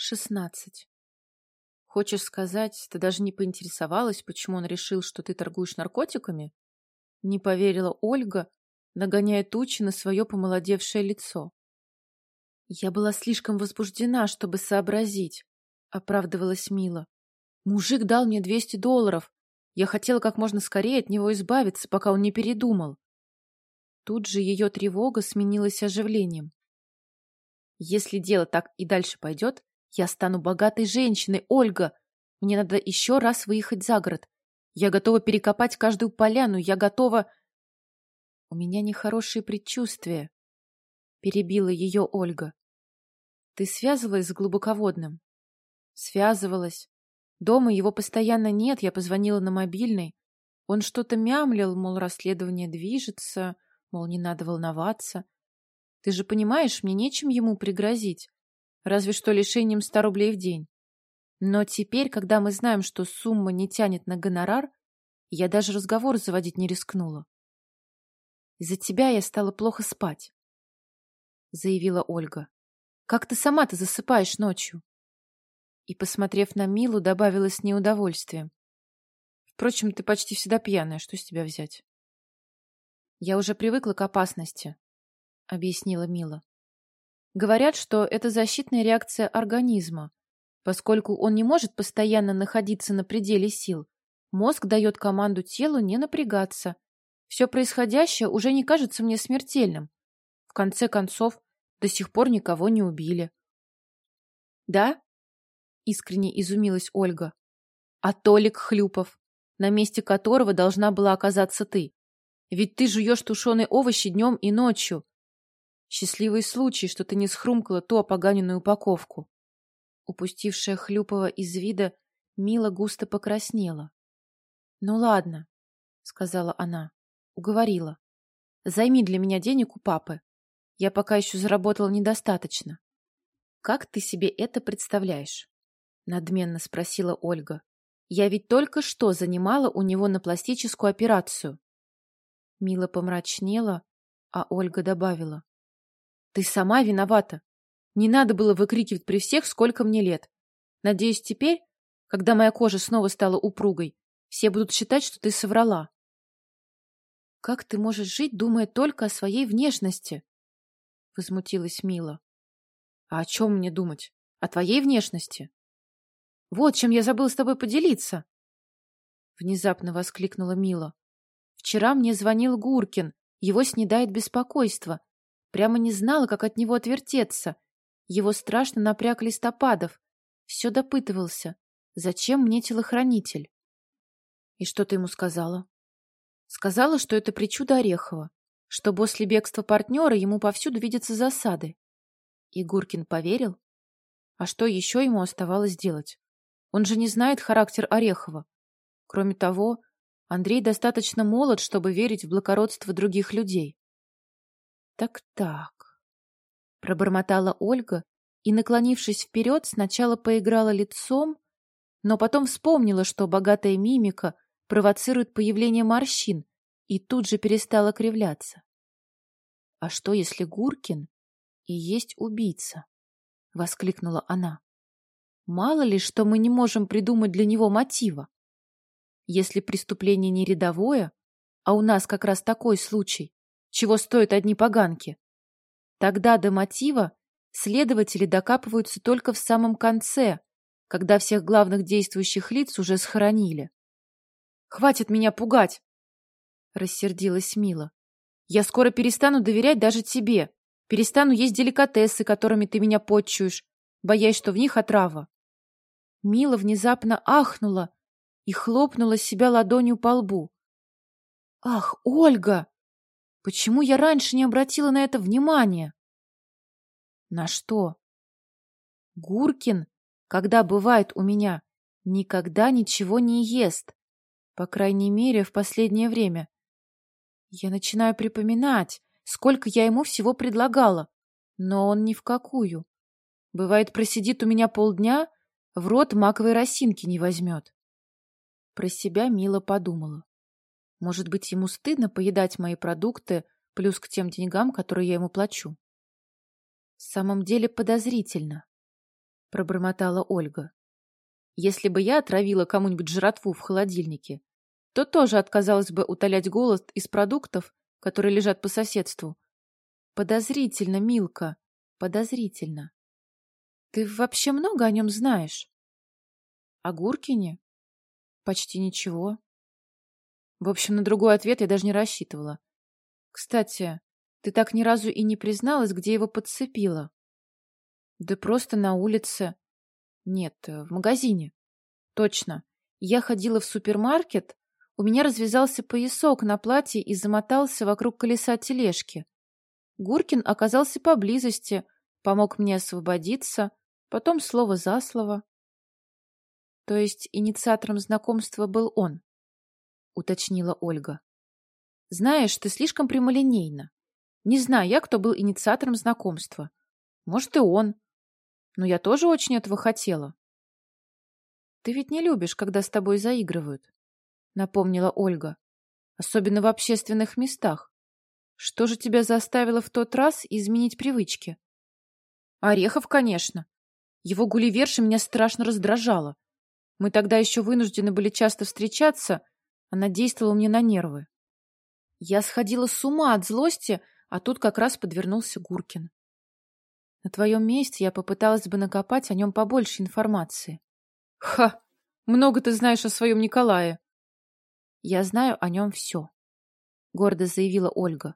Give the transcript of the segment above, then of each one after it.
Шестнадцать. Хочешь сказать, ты даже не поинтересовалась, почему он решил, что ты торгуешь наркотиками? Не поверила Ольга, нагоняя тучи на свое помолодевшее лицо. Я была слишком возбуждена, чтобы сообразить, оправдывалась Мила. Мужик дал мне двести долларов. Я хотела как можно скорее от него избавиться, пока он не передумал. Тут же ее тревога сменилась оживлением. Если дело так и дальше пойдет, я стану богатой женщиной, Ольга. Мне надо еще раз выехать за город. Я готова перекопать каждую поляну, я готова... У меня нехорошие предчувствия, — перебила ее Ольга. Ты связывалась с глубоководным? Связывалась. Дома его постоянно нет, я позвонила на мобильный. Он что-то мямлил, мол, расследование движется, мол, не надо волноваться. Ты же понимаешь, мне нечем ему пригрозить разве что лишением ста рублей в день. Но теперь, когда мы знаем, что сумма не тянет на гонорар, я даже разговор заводить не рискнула. «Из-за тебя я стала плохо спать», — заявила Ольга. «Как ты сама-то засыпаешь ночью?» И, посмотрев на Милу, добавила с неудовольствием. «Впрочем, ты почти всегда пьяная, что с тебя взять?» «Я уже привыкла к опасности», — объяснила Мила. Говорят, что это защитная реакция организма. Поскольку он не может постоянно находиться на пределе сил, мозг дает команду телу не напрягаться. Все происходящее уже не кажется мне смертельным. В конце концов, до сих пор никого не убили. «Да?» — искренне изумилась Ольга. «А Толик Хлюпов, на месте которого должна была оказаться ты. Ведь ты жуешь тушеные овощи днем и ночью, Счастливый случай, что ты не схрумкала ту опоганенную упаковку. Упустившая Хлюпова из вида, Мила густо покраснела. — Ну ладно, — сказала она, — уговорила. — Займи для меня денег у папы. Я пока еще заработала недостаточно. — Как ты себе это представляешь? — надменно спросила Ольга. — Я ведь только что занимала у него на пластическую операцию. Мила помрачнела, а Ольга добавила. Ты сама виновата. Не надо было выкрикивать при всех, сколько мне лет. Надеюсь, теперь, когда моя кожа снова стала упругой, все будут считать, что ты соврала. Как ты можешь жить, думая только о своей внешности? Возмутилась Мила. А о чем мне думать? О твоей внешности? Вот чем я забыла с тобой поделиться. Внезапно воскликнула Мила. Вчера мне звонил Гуркин. Его снедает беспокойство. Прямо не знала, как от него отвертеться. Его страшно напряг листопадов. Все допытывался. Зачем мне телохранитель? И что ты ему сказала? Сказала, что это причуда Орехова, что после бегства партнера ему повсюду видятся засады. И Гуркин поверил? А что еще ему оставалось делать? Он же не знает характер Орехова. Кроме того, Андрей достаточно молод, чтобы верить в благородство других людей. Так-так, пробормотала Ольга и, наклонившись вперед, сначала поиграла лицом, но потом вспомнила, что богатая мимика провоцирует появление морщин, и тут же перестала кривляться. А что, если Гуркин и есть убийца? воскликнула она. Мало ли, что мы не можем придумать для него мотива. Если преступление не рядовое, а у нас как раз такой случай, чего стоят одни поганки. Тогда до мотива следователи докапываются только в самом конце, когда всех главных действующих лиц уже схоронили. «Хватит меня пугать!» — рассердилась Мила. «Я скоро перестану доверять даже тебе, перестану есть деликатесы, которыми ты меня подчуешь, боясь, что в них отрава». Мила внезапно ахнула и хлопнула себя ладонью по лбу. «Ах, Ольга!» Почему я раньше не обратила на это внимания? На что? Гуркин, когда бывает у меня, никогда ничего не ест. По крайней мере, в последнее время. Я начинаю припоминать, сколько я ему всего предлагала, но он ни в какую. Бывает, просидит у меня полдня, в рот маковой росинки не возьмет. Про себя мило подумала. Может быть, ему стыдно поедать мои продукты плюс к тем деньгам, которые я ему плачу. В самом деле подозрительно. — пробормотала Ольга. «Если бы я отравила кому-нибудь жратву в холодильнике, то тоже отказалась бы утолять голод из продуктов, которые лежат по соседству. Подозрительно, Милка, подозрительно. Ты вообще много о нем знаешь? О Гуркине? Почти ничего. В общем, на другой ответ я даже не рассчитывала. Кстати, ты так ни разу и не призналась, где его подцепила. Да просто на улице. Нет, в магазине. Точно. Я ходила в супермаркет, у меня развязался поясок на платье и замотался вокруг колеса тележки. Гуркин оказался поблизости, помог мне освободиться, потом слово за слово. То есть инициатором знакомства был он, уточнила Ольга. Знаешь, ты слишком прямолинейна. Не знаю я, кто был инициатором знакомства. Может, и он. Но я тоже очень этого хотела. Ты ведь не любишь, когда с тобой заигрывают напомнила Ольга. Особенно в общественных местах. Что же тебя заставило в тот раз изменить привычки? Орехов, конечно. Его гулливерша меня страшно раздражала. Мы тогда еще вынуждены были часто встречаться, она действовала мне на нервы. Я сходила с ума от злости, а тут как раз подвернулся Гуркин. На твоем месте я попыталась бы накопать о нем побольше информации. Ха! Много ты знаешь о своем Николае. Я знаю о нем все, — гордо заявила Ольга.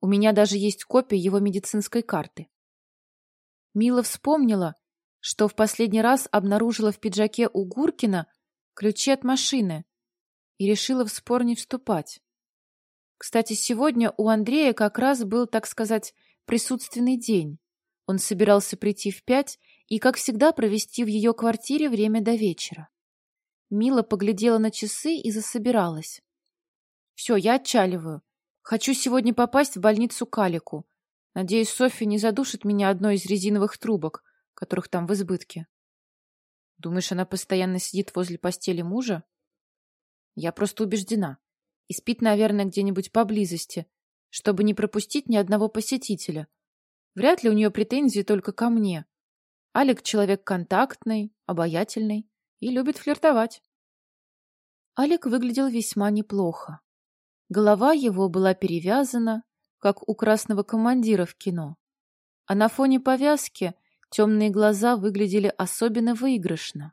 У меня даже есть копия его медицинской карты. Мила вспомнила, что в последний раз обнаружила в пиджаке у Гуркина ключи от машины и решила в спор не вступать. Кстати, сегодня у Андрея как раз был, так сказать, присутственный день. Он собирался прийти в пять и, как всегда, провести в ее квартире время до вечера. Мила поглядела на часы и засобиралась. «Все, я отчаливаю. Хочу сегодня попасть в больницу Калику. Надеюсь, Софья не задушит меня одной из резиновых трубок, которых там в избытке. Думаешь, она постоянно сидит возле постели мужа? Я просто убеждена. И спит, наверное, где-нибудь поблизости, чтобы не пропустить ни одного посетителя. Вряд ли у нее претензии только ко мне. Алик человек контактный, обаятельный и любит флиртовать. Алик выглядел весьма неплохо. Голова его была перевязана, как у красного командира в кино. А на фоне повязки темные глаза выглядели особенно выигрышно.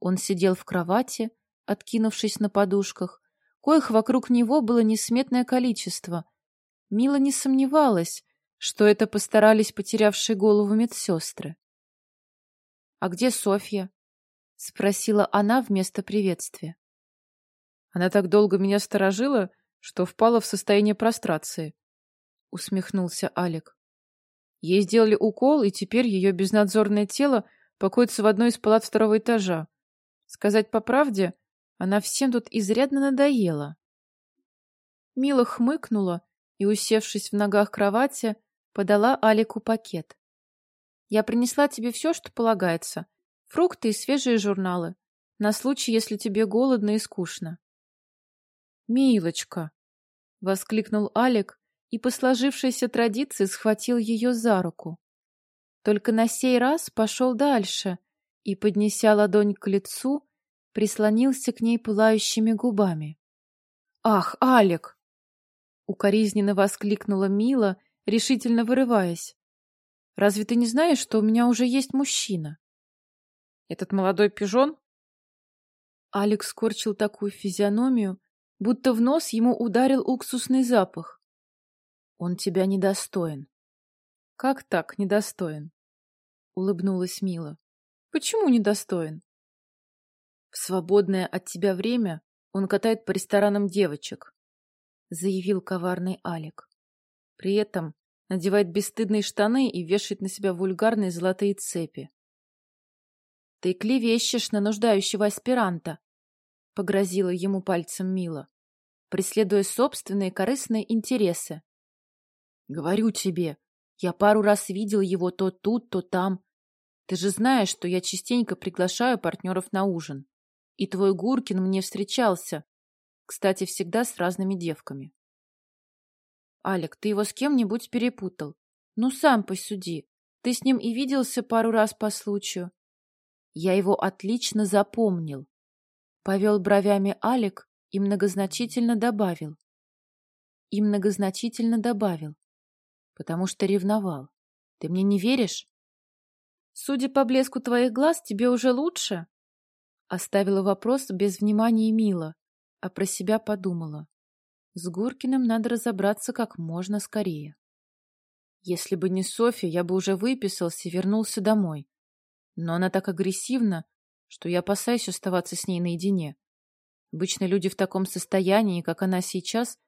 Он сидел в кровати, откинувшись на подушках, коих вокруг него было несметное количество. Мила не сомневалась, что это постарались потерявшие голову медсестры. «А где Софья?» — спросила она вместо приветствия. Она так долго меня сторожила, что впала в состояние прострации. Усмехнулся Алик. Ей сделали укол, и теперь ее безнадзорное тело покоится в одной из палат второго этажа. Сказать по правде, она всем тут изрядно надоела. Мила хмыкнула и, усевшись в ногах кровати, подала Алику пакет. «Я принесла тебе все, что полагается. Фрукты и свежие журналы. На случай, если тебе голодно и скучно. «Милочка!» — воскликнул Алик и по сложившейся традиции схватил ее за руку. Только на сей раз пошел дальше и, поднеся ладонь к лицу, прислонился к ней пылающими губами. «Ах, Алик!» — укоризненно воскликнула Мила, решительно вырываясь. «Разве ты не знаешь, что у меня уже есть мужчина?» Этот молодой пижон? Алекс скорчил такую физиономию, будто в нос ему ударил уксусный запах. Он тебя недостоин. Как так недостоин? Улыбнулась Мила. Почему недостоин? В свободное от тебя время он катает по ресторанам девочек, заявил коварный Алик. При этом надевает бесстыдные штаны и вешает на себя вульгарные золотые цепи. Ты клевещешь на нуждающего аспиранта, — погрозила ему пальцем Мила, преследуя собственные корыстные интересы. Говорю тебе, я пару раз видел его то тут, то там. Ты же знаешь, что я частенько приглашаю партнеров на ужин. И твой Гуркин мне встречался. Кстати, всегда с разными девками. Алик, ты его с кем-нибудь перепутал. Ну, сам посуди. Ты с ним и виделся пару раз по случаю. Я его отлично запомнил. Повел бровями Алик и многозначительно добавил. И многозначительно добавил. Потому что ревновал. Ты мне не веришь? Судя по блеску твоих глаз, тебе уже лучше? Оставила вопрос без внимания Мила, а про себя подумала. С Гуркиным надо разобраться как можно скорее. Если бы не Софья, я бы уже выписался и вернулся домой. Но она так агрессивна, что я опасаюсь оставаться с ней наедине. Обычно люди в таком состоянии, как она сейчас,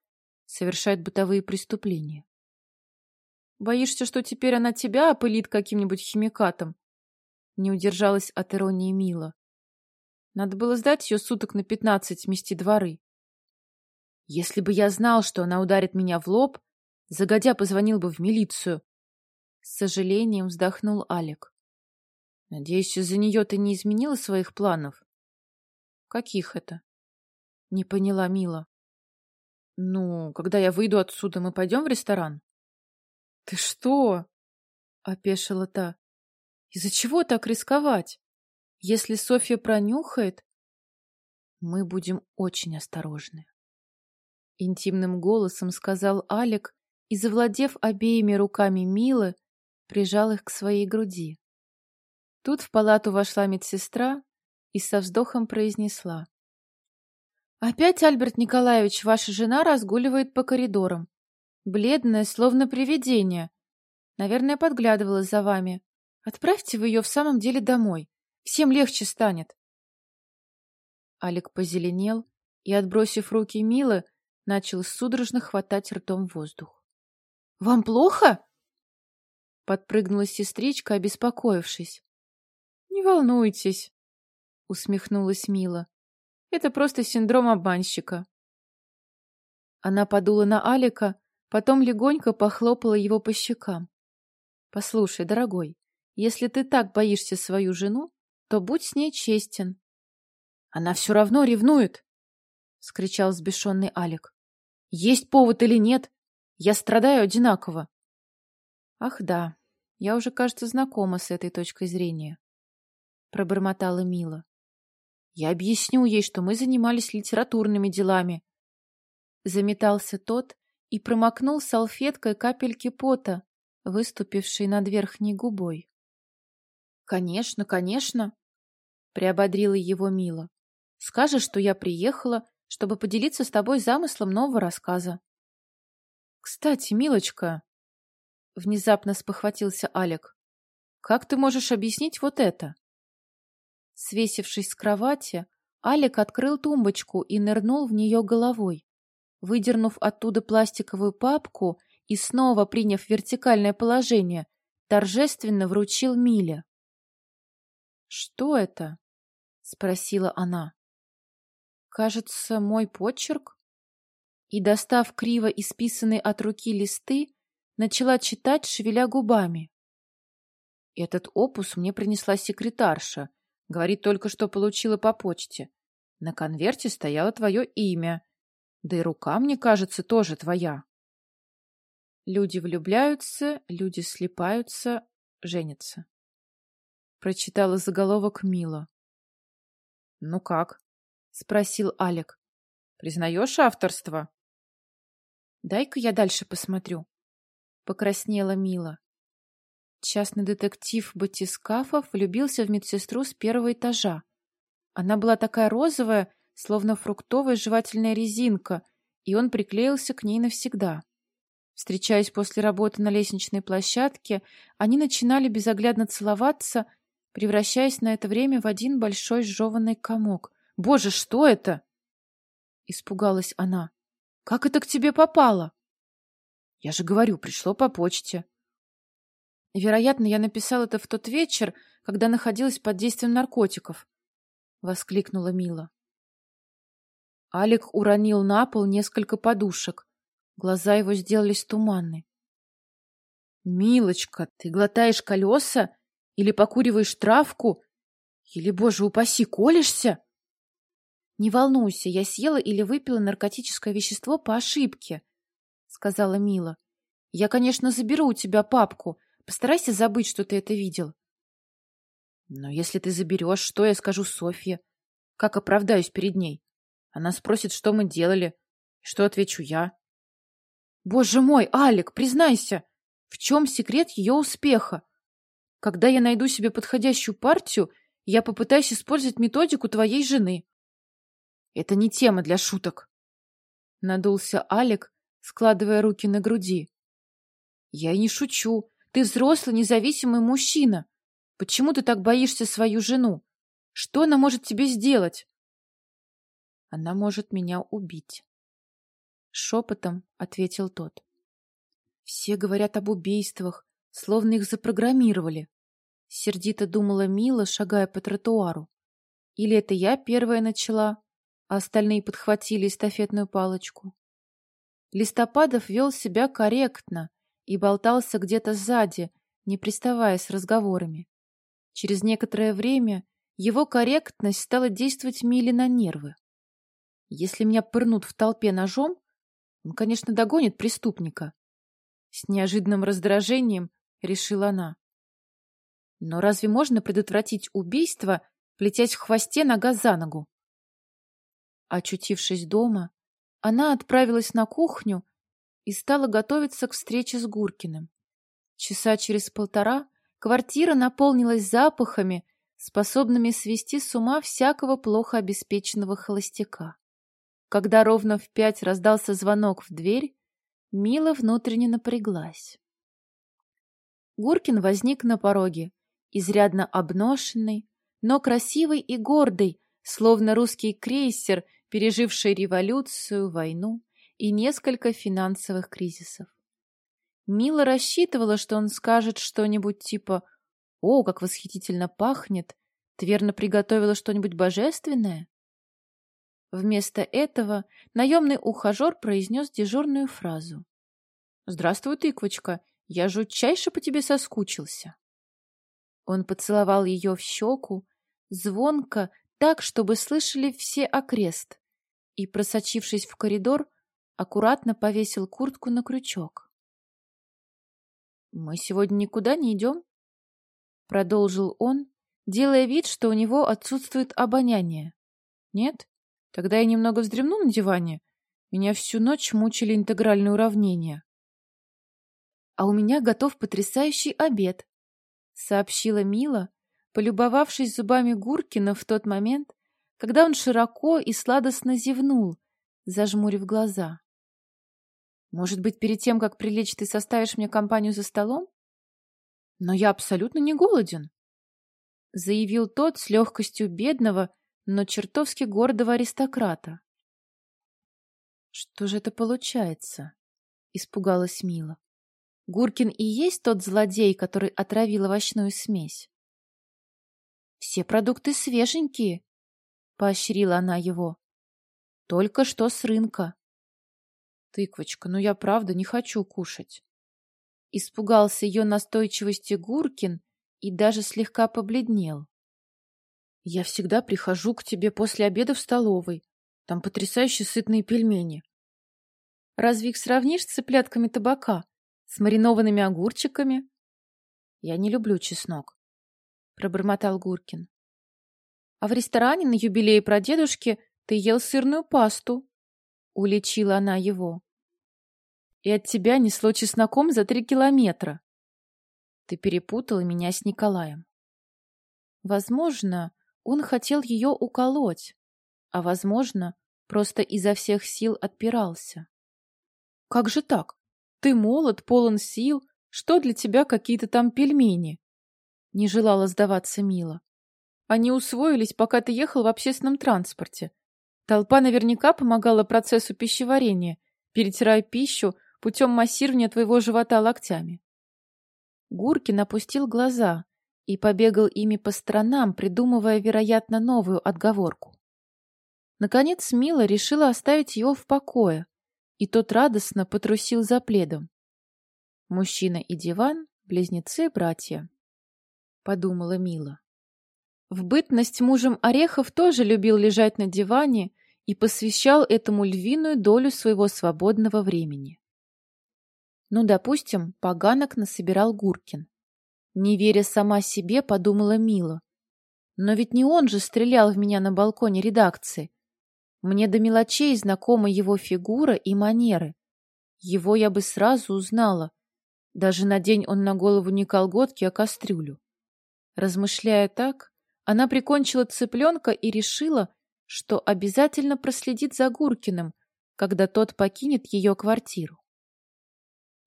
совершают бытовые преступления. Боишься, что теперь она тебя опылит каким-нибудь химикатом? Не удержалась от иронии Мила. Надо было сдать ее суток на пятнадцать вместе дворы. Если бы я знал, что она ударит меня в лоб, загодя позвонил бы в милицию. С сожалением вздохнул Алик. Надеюсь, из-за нее ты не изменила своих планов? Каких это? Не поняла Мила. Ну, когда я выйду отсюда, мы пойдем в ресторан? Ты что? Опешила та. Из-за чего так рисковать? Если Софья пронюхает, мы будем очень осторожны. Интимным голосом сказал Алик и, завладев обеими руками Милы, прижал их к своей груди. Тут в палату вошла медсестра и со вздохом произнесла. «Опять, Альберт Николаевич, ваша жена разгуливает по коридорам. Бледная, словно привидение. Наверное, подглядывала за вами. Отправьте вы ее в самом деле домой. Всем легче станет». Алик позеленел и, отбросив руки Милы, начал судорожно хватать ртом воздух. «Вам плохо?» Подпрыгнула сестричка, обеспокоившись. «Не волнуйтесь», — усмехнулась Мила. «Это просто синдром обманщика». Она подула на Алика, потом легонько похлопала его по щекам. «Послушай, дорогой, если ты так боишься свою жену, то будь с ней честен». «Она все равно ревнует!» — скричал взбешенный Алик. «Есть повод или нет? Я страдаю одинаково». «Ах да, я уже, кажется, знакома с этой точкой зрения пробормотала Мила. Я объясню ей, что мы занимались литературными делами. Заметался тот и промокнул салфеткой капельки пота, выступившей над верхней губой. Конечно, конечно, приободрила его Мила. Скажешь, что я приехала, чтобы поделиться с тобой замыслом нового рассказа. Кстати, Милочка, внезапно спохватился Алек. Как ты можешь объяснить вот это? Свесившись с кровати, Алик открыл тумбочку и нырнул в нее головой. Выдернув оттуда пластиковую папку и снова приняв вертикальное положение, торжественно вручил Миле. «Что это?» — спросила она. «Кажется, мой почерк?» И, достав криво исписанные от руки листы, начала читать, шевеля губами. «Этот опус мне принесла секретарша», Говорит только, что получила по почте. На конверте стояло твое имя. Да и рука, мне кажется, тоже твоя. Люди влюбляются, люди слипаются, женятся. Прочитала заголовок Мила. «Ну как?» — спросил Алек. «Признаешь авторство?» «Дай-ка я дальше посмотрю», — покраснела Мила. Частный детектив Батискафов влюбился в медсестру с первого этажа. Она была такая розовая, словно фруктовая жевательная резинка, и он приклеился к ней навсегда. Встречаясь после работы на лестничной площадке, они начинали безоглядно целоваться, превращаясь на это время в один большой сжеванный комок. «Боже, что это?» Испугалась она. «Как это к тебе попало?» «Я же говорю, пришло по почте», Вероятно, я написал это в тот вечер, когда находилась под действием наркотиков, — воскликнула Мила. Алик уронил на пол несколько подушек. Глаза его сделались туманны. — Милочка, ты глотаешь колеса? Или покуриваешь травку? Или, боже упаси, колешься? — Не волнуйся, я съела или выпила наркотическое вещество по ошибке, — сказала Мила. — Я, конечно, заберу у тебя папку, Постарайся забыть, что ты это видел. Но если ты заберешь, что я скажу Софье? Как оправдаюсь перед ней? Она спросит, что мы делали. Что отвечу я? Боже мой, Алик, признайся, в чем секрет ее успеха? Когда я найду себе подходящую партию, я попытаюсь использовать методику твоей жены. Это не тема для шуток. Надулся Алик, складывая руки на груди. Я не шучу. Ты взрослый, независимый мужчина. Почему ты так боишься свою жену? Что она может тебе сделать? Она может меня убить. Шепотом ответил тот. Все говорят об убийствах, словно их запрограммировали. Сердито думала Мила, шагая по тротуару. Или это я первая начала, а остальные подхватили эстафетную палочку. Листопадов вел себя корректно и болтался где-то сзади, не приставая с разговорами. Через некоторое время его корректность стала действовать Миле на нервы. Если меня пырнут в толпе ножом, он, конечно, догонит преступника. С неожиданным раздражением решила она. Но разве можно предотвратить убийство, плетясь в хвосте нога за ногу? Очутившись дома, она отправилась на кухню и стала готовиться к встрече с Гуркиным. Часа через полтора квартира наполнилась запахами, способными свести с ума всякого плохо обеспеченного холостяка. Когда ровно в пять раздался звонок в дверь, Мила внутренне напряглась. Гуркин возник на пороге, изрядно обношенный, но красивый и гордый, словно русский крейсер, переживший революцию, войну и несколько финансовых кризисов. Мила рассчитывала, что он скажет что-нибудь типа «О, как восхитительно пахнет! Ты верно приготовила что-нибудь божественное?» Вместо этого наемный ухажер произнес дежурную фразу. «Здравствуй, тыквочка, я жутчайше по тебе соскучился». Он поцеловал ее в щеку, звонко, так, чтобы слышали все окрест, и, просочившись в коридор, аккуратно повесил куртку на крючок. «Мы сегодня никуда не идем?» — продолжил он, делая вид, что у него отсутствует обоняние. «Нет? Тогда я немного вздремну на диване. Меня всю ночь мучили интегральные уравнения». «А у меня готов потрясающий обед», — сообщила Мила, полюбовавшись зубами Гуркина в тот момент, когда он широко и сладостно зевнул, зажмурив глаза. «Может быть, перед тем, как прилечь, ты составишь мне компанию за столом?» «Но я абсолютно не голоден», — заявил тот с легкостью бедного, но чертовски гордого аристократа. «Что же это получается?» — испугалась Мила. Гуркин и есть тот злодей, который отравил овощную смесь. Все продукты свеженькие, поощрила она его. Только что с рынка. Тыквочка, ну я правда не хочу кушать. Испугался ее настойчивости Гуркин и даже слегка побледнел. Я всегда прихожу к тебе после обеда в столовой. Там потрясающе сытные пельмени. Разве их сравнишь с цыплятками табака? С маринованными огурчиками? Я не люблю чеснок, пробормотал Гуркин. А в ресторане на юбилее прадедушки ты ел сырную пасту, уличила она его. И от тебя несло чесноком за три километра. Ты перепутала меня с Николаем. Возможно, он хотел ее уколоть, а, возможно, просто изо всех сил отпирался. Как же так? Ты молод, полон сил. Что для тебя какие-то там пельмени? Не желала сдаваться Мила. Они усвоились, пока ты ехал в общественном транспорте. Толпа наверняка помогала процессу пищеварения, перетирая пищу путем массирования твоего живота локтями. Гуркин опустил глаза и побегал ими по сторонам, придумывая, вероятно, новую отговорку. Наконец Мила решила оставить его в покое, и тот радостно потрусил за пледом. Мужчина и диван — близнецы-братья, — подумала Мила. В бытность мужем Орехов тоже любил лежать на диване и посвящал этому львиную долю своего свободного времени. Ну, допустим, поганок насобирал Гуркин. Не веря сама себе, подумала Мила, Но ведь не он же стрелял в меня на балконе редакции. Мне до мелочей знакома его фигура и манеры. Его я бы сразу узнала. Даже надень он на голову не колготки, а кастрюлю. Размышляя так, она прикончила цыпленка и решила, что обязательно проследит за Гуркиным, когда тот покинет ее квартиру.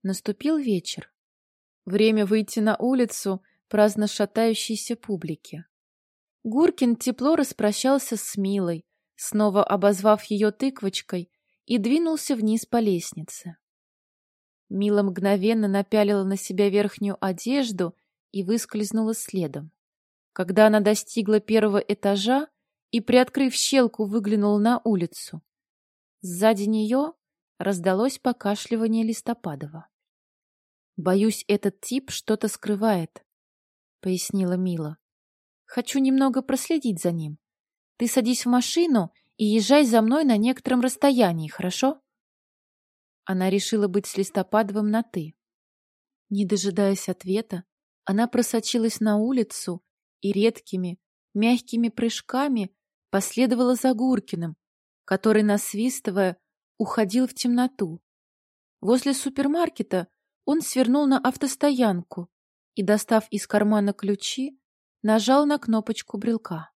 Наступил вечер. Время выйти на улицу праздно шатающейся публике. Гуркин тепло распрощался с Милой, снова обозвав ее тыквочкой, и двинулся вниз по лестнице. Мила мгновенно напялила на себя верхнюю одежду и выскользнула следом. Когда она достигла первого этажа и, приоткрыв щелку, выглянула на улицу, сзади нее раздалось покашливание Листопадова. «Боюсь, этот тип что-то скрывает», — пояснила Мила. «Хочу немного проследить за ним. Ты садись в машину и езжай за мной на некотором расстоянии, хорошо?» Она решила быть с Листопадовым на «ты». Не дожидаясь ответа, она просочилась на улицу и редкими, мягкими прыжками последовала за Гуркиным, который, насвистывая, уходил в темноту. Возле супермаркета он свернул на автостоянку и, достав из кармана ключи, нажал на кнопочку брелка.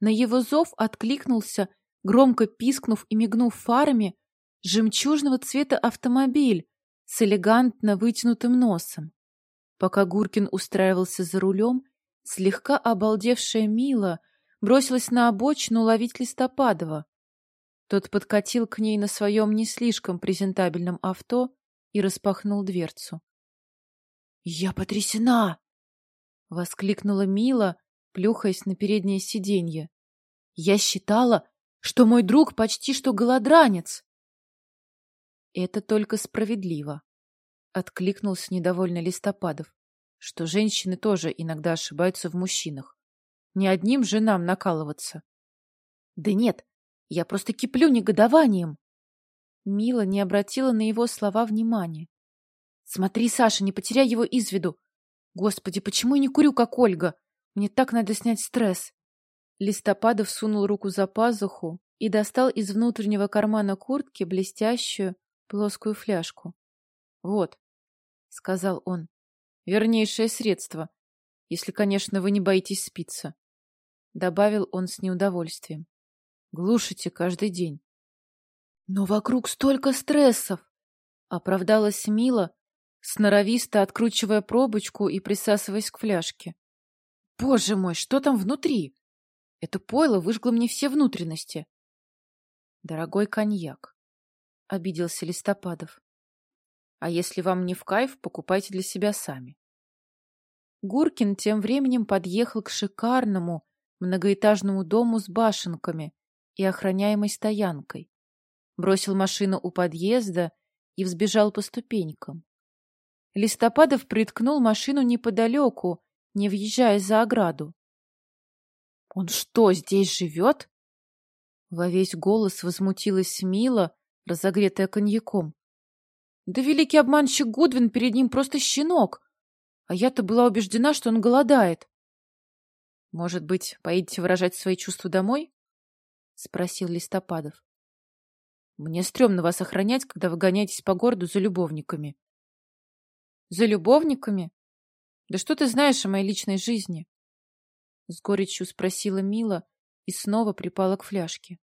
На его зов откликнулся, громко пискнув и мигнув фарами, жемчужного цвета автомобиль с элегантно вытянутым носом. Пока Гуркин устраивался за рулем, слегка обалдевшая Мила бросилась на обочину ловить Листопадова. Тот подкатил к ней на своем не слишком презентабельном авто и распахнул дверцу. «Я потрясена!» — воскликнула Мила, плюхаясь на переднее сиденье. «Я считала, что мой друг почти что голодранец!» «Это только справедливо», — откликнулся недовольно Листопадов, что женщины тоже иногда ошибаются в мужчинах. Не одним же нам накалываться. «Да нет, я просто киплю негодованием!» Мила не обратила на его слова внимания. «Смотри, Саша, не потеряй его из виду! Господи, почему я не курю, как Ольга? Мне так надо снять стресс!» Листопадов сунул руку за пазуху и достал из внутреннего кармана куртки блестящую плоскую фляжку. «Вот», — сказал он, — «вернейшее средство, если, конечно, вы не боитесь спиться», — добавил он с неудовольствием. «Глушите каждый день». Но вокруг столько стрессов! Оправдалась Мила, сноровисто откручивая пробочку и присасываясь к фляжке. Боже мой, что там внутри? Это пойло выжгло мне все внутренности. Дорогой коньяк, — обиделся Листопадов. А если вам не в кайф, покупайте для себя сами. Гуркин тем временем подъехал к шикарному многоэтажному дому с башенками и охраняемой стоянкой бросил машину у подъезда и взбежал по ступенькам. Листопадов приткнул машину неподалеку, не въезжая за ограду. «Он что, здесь живет?» Во весь голос возмутилась Мила, разогретая коньяком. «Да великий обманщик Гудвин перед ним просто щенок, а я-то была убеждена, что он голодает». «Может быть, поедете выражать свои чувства домой?» — спросил Листопадов. Мне стрёмно вас охранять, когда вы гоняетесь по городу за любовниками. За любовниками? Да что ты знаешь о моей личной жизни? С горечью спросила Мила и снова припала к фляжке.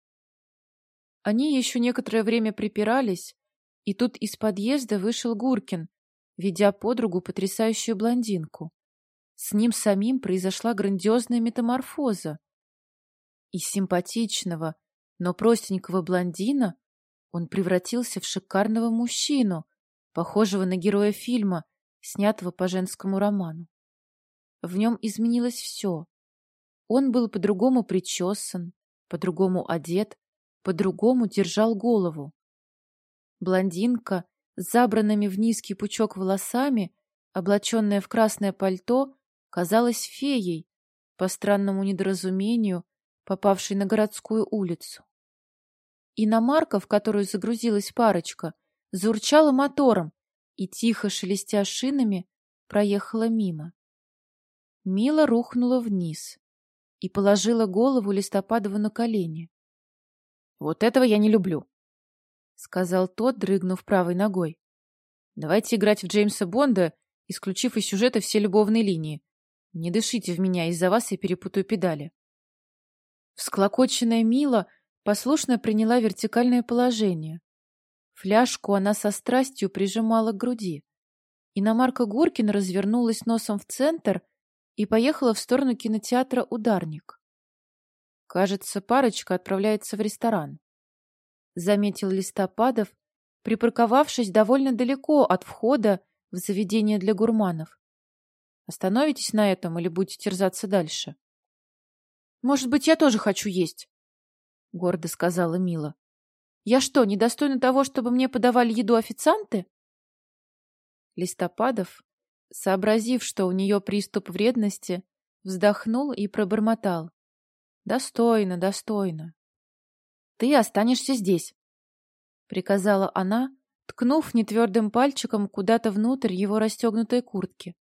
Они еще некоторое время припирались, и тут из подъезда вышел Гуркин, ведя подругу потрясающую блондинку. С ним самим произошла грандиозная метаморфоза. Из симпатичного, но простенького блондина он превратился в шикарного мужчину, похожего на героя фильма, снятого по женскому роману. В нем изменилось все. Он был по-другому причесан, по-другому одет, по-другому держал голову. Блондинка с забранными в низкий пучок волосами, облаченная в красное пальто, казалась феей, по странному недоразумению, попавшей на городскую улицу. Иномарка, в которую загрузилась парочка, заурчала мотором и, тихо шелестя шинами, проехала мимо. Мила рухнула вниз, и положила голову Листопадову на колени. — Вот этого я не люблю, — сказал тот, дрыгнув правой ногой. — Давайте играть в Джеймса Бонда, исключив из сюжета все любовные линии. Не дышите в меня, из-за вас я перепутаю педали. Всклокоченная Мила послушно приняла вертикальное положение. Фляжку она со страстью прижимала к груди. Иномарка Гуркина развернулась носом в центр и поехала в сторону кинотеатра «Ударник». Кажется, парочка отправляется в ресторан. Заметил Листопадов, припарковавшись довольно далеко от входа в заведение для гурманов. Остановитесь на этом или будете терзаться дальше? Может быть, я тоже хочу есть, — гордо сказала Мила. Я что, недостойна того, чтобы мне подавали еду официанты? Листопадов, сообразив, что у нее приступ вредности, вздохнул и пробормотал. Достойно, достойно. Ты останешься здесь, — приказала она, ткнув нетвердым пальчиком куда-то внутрь его расстегнутой куртки.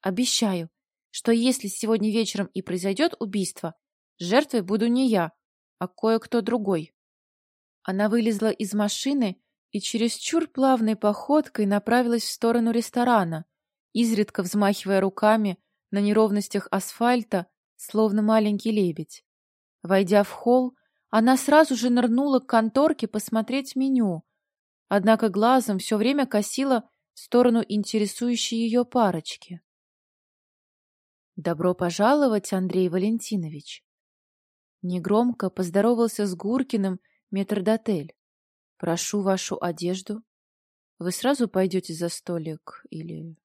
Обещаю, что если сегодня вечером и произойдет убийство, жертвой буду не я, а кое-кто другой. Она вылезла из машины и чересчур плавной походкой направилась в сторону ресторана, изредка взмахивая руками на неровностях асфальта, словно маленький лебедь. Войдя в холл, она сразу же нырнула к конторке посмотреть меню, однако глазом все время косила в сторону интересующей ее парочки. «Добро пожаловать, Андрей Валентинович!» Негромко поздоровался с Гуркиным метрдотель. «Прошу вашу одежду. Вы сразу пойдете за столик или...»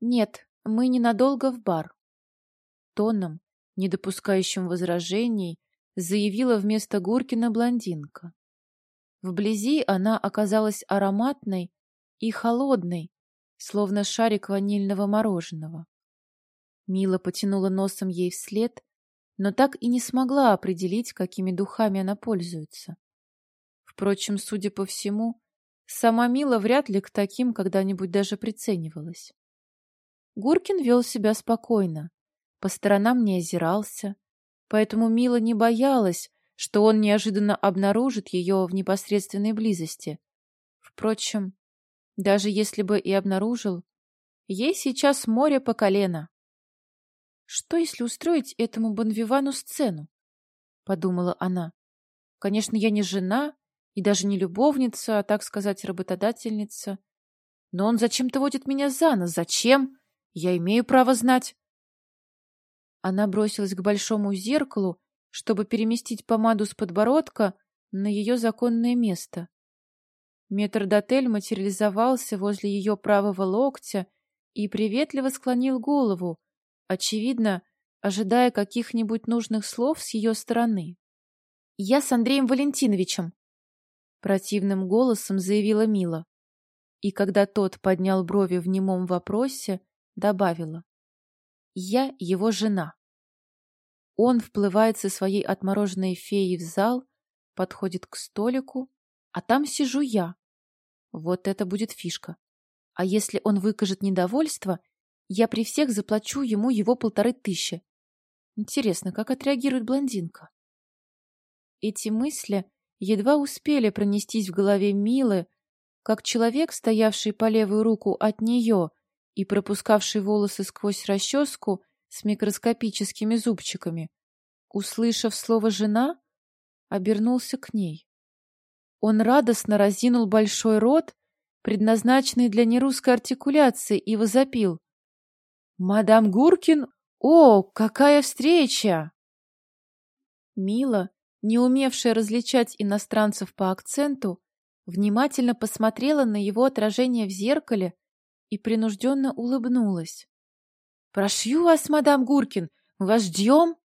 «Нет, мы ненадолго в бар». Тоном, не допускающим возражений, заявила вместо Гуркина блондинка. Вблизи она оказалась ароматной и холодной, словно шарик ванильного мороженого. Мила потянула носом ей вслед, но так и не смогла определить, какими духами она пользуется. Впрочем, судя по всему, сама Мила вряд ли к таким когда-нибудь даже приценивалась. Гуркин вел себя спокойно, по сторонам не озирался, поэтому Мила не боялась, что он неожиданно обнаружит ее в непосредственной близости. Впрочем, даже если бы и обнаружил, ей сейчас море по колено. Что, если устроить этому Бонвивану сцену? Подумала она. Конечно, я не жена и даже не любовница, а, так сказать, работодательница. Но он зачем-то водит меня за нос. Зачем? Я имею право знать. Она бросилась к большому зеркалу, чтобы переместить помаду с подбородка на ее законное место. Метрдотель материализовался возле ее правого локтя и приветливо склонил голову, очевидно, ожидая каких-нибудь нужных слов с ее стороны. «Я с Андреем Валентиновичем», — противным голосом заявила Мила. И когда тот поднял брови в немом вопросе, добавила. «Я его жена». Он вплывает со своей отмороженной феей в зал, подходит к столику, а там сижу я. Вот это будет фишка. А если он выкажет недовольство, я при всех заплачу ему его полторы тысячи. Интересно, как отреагирует блондинка? Эти мысли едва успели пронестись в голове Милы, как человек, стоявший по левую руку от нее и пропускавший волосы сквозь расческу с микроскопическими зубчиками, услышав слово «жена», обернулся к ней. Он радостно разинул большой рот, предназначенный для нерусской артикуляции, и возопил. «Мадам Гуркин? О, какая встреча!» Мила, не умевшая различать иностранцев по акценту, внимательно посмотрела на его отражение в зеркале и принужденно улыбнулась. «Прошу вас, мадам Гуркин, мы вас ждем!»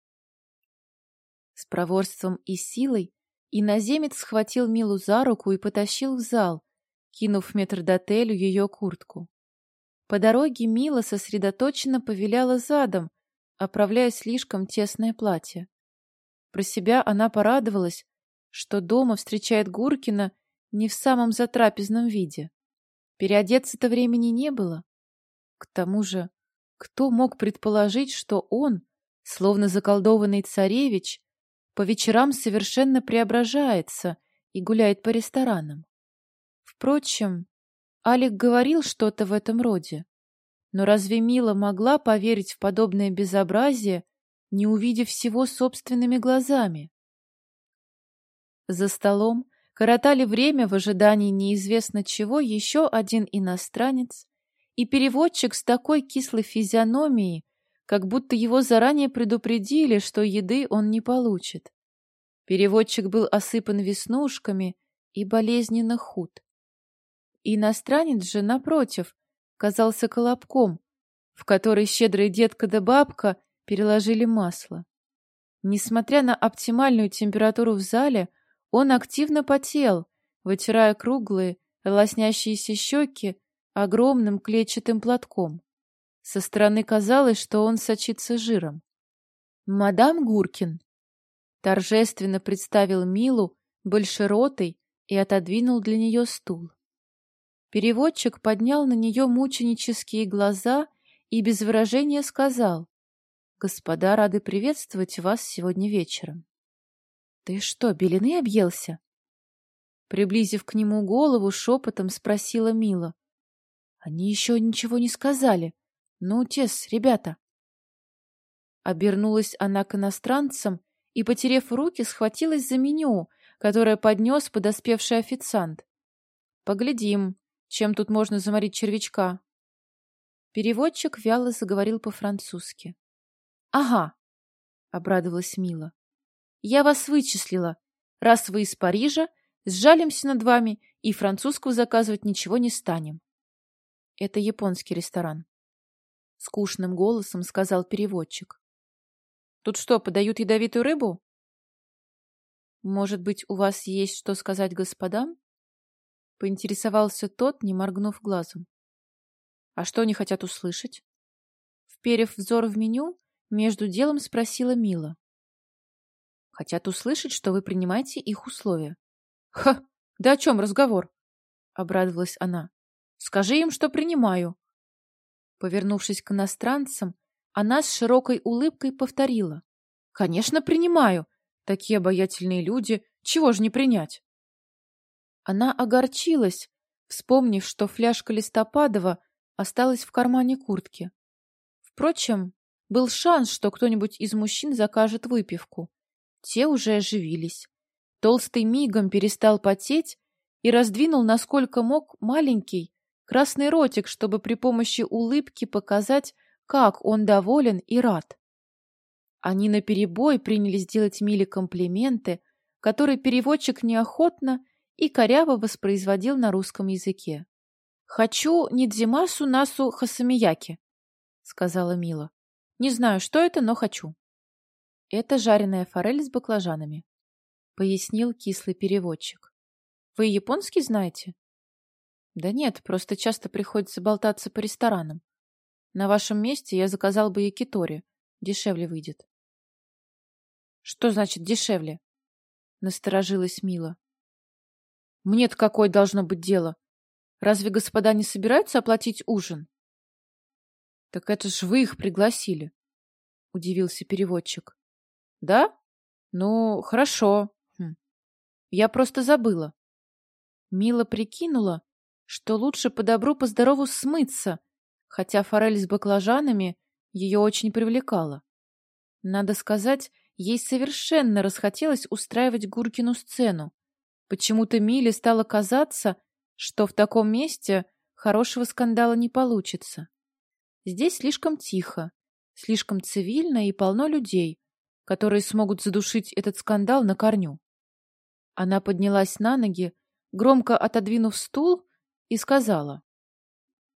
С проворством и силой иноземец схватил Милу за руку и потащил в зал, кинув метрдотелю ее куртку. По дороге Мила сосредоточенно повиляла задом, оправляя слишком тесное платье. Про себя она порадовалась, что дома встречает Гуркина не в самом затрапезном виде. Переодеться-то времени не было. К тому же, кто мог предположить, что он, словно заколдованный царевич, по вечерам совершенно преображается и гуляет по ресторанам. Впрочем, Алик говорил что-то в этом роде. Но разве Мила могла поверить в подобное безобразие, не увидев всего собственными глазами? За столом коротали время в ожидании неизвестно чего еще один иностранец и переводчик с такой кислой физиономией, как будто его заранее предупредили, что еды он не получит. Переводчик был осыпан веснушками и болезненно худ. Иностранец же, напротив, казался колобком, в который щедрая детка да бабка переложили масло. Несмотря на оптимальную температуру в зале, он активно потел, вытирая круглые, лоснящиеся щеки огромным клетчатым платком. Со стороны казалось, что он сочится жиром. «Мадам Гуркин!» Торжественно представил Милу большеротой и отодвинул для нее стул. Переводчик поднял на нее мученические глаза и без выражения сказал, «Господа, рады приветствовать вас сегодня вечером». «Ты что, белины объелся?» Приблизив к нему голову, шепотом спросила Мила. «Они еще ничего не сказали. Ну, тес, ребята!» Обернулась она к иностранцам и, потерев руки, схватилась за меню, которое поднес подоспевший официант. «Поглядим, чем тут можно заморить червячка?» Переводчик вяло заговорил по-французски. «Ага», — обрадовалась Мила. Я вас вычислила. Раз вы из Парижа, сжалимся над вами и французского заказывать ничего не станем. Это японский ресторан. Скучным голосом сказал переводчик. Тут что, подают ядовитую рыбу? Может быть, у вас есть что сказать господам? Поинтересовался тот, не моргнув глазом. А что они хотят услышать? Вперев взор в меню, между делом спросила Мила. Хотят услышать, что вы принимаете их условия. Ха, да о чем разговор? Обрадовалась она. Скажи им, что принимаю. Повернувшись к иностранцам, она с широкой улыбкой повторила. Конечно, принимаю. Такие обаятельные люди, чего же не принять? Она огорчилась, вспомнив, что фляжка Листопадова осталась в кармане куртки. Впрочем, был шанс, что кто-нибудь из мужчин закажет выпивку. Те уже оживились. Толстый мигом перестал потеть и раздвинул, насколько мог, маленький красный ротик, чтобы при помощи улыбки показать, как он доволен и рад. Они наперебой принялись делать Миле комплименты, которые переводчик неохотно и коряво воспроизводил на русском языке. «Хочу Нидзимасу Насу Хасамияки», — сказала Мила. «Не знаю, что это, но хочу». Это жареная форель с баклажанами, пояснил кислый переводчик. Вы японский знаете? Да нет, просто часто приходится болтаться по ресторанам. На вашем месте я заказал бы якитори. Дешевле выйдет. Что значит дешевле? Насторожилась Мила. Мне-то какое должно быть дело? Разве господа не собираются оплатить ужин? Так это ж вы их пригласили, удивился переводчик. Да? Ну, хорошо. Хм. Я просто забыла. Мила прикинула, что лучше по добру, по смыться, хотя форель с баклажанами ее очень привлекала. Надо сказать, ей совершенно расхотелось устраивать Гуркину сцену. Почему-то Миле стало казаться, что в таком месте хорошего скандала не получится. Здесь слишком тихо, слишком цивильно и полно людей, которые смогут задушить этот скандал на корню. Она поднялась на ноги, громко отодвинув стул, и сказала.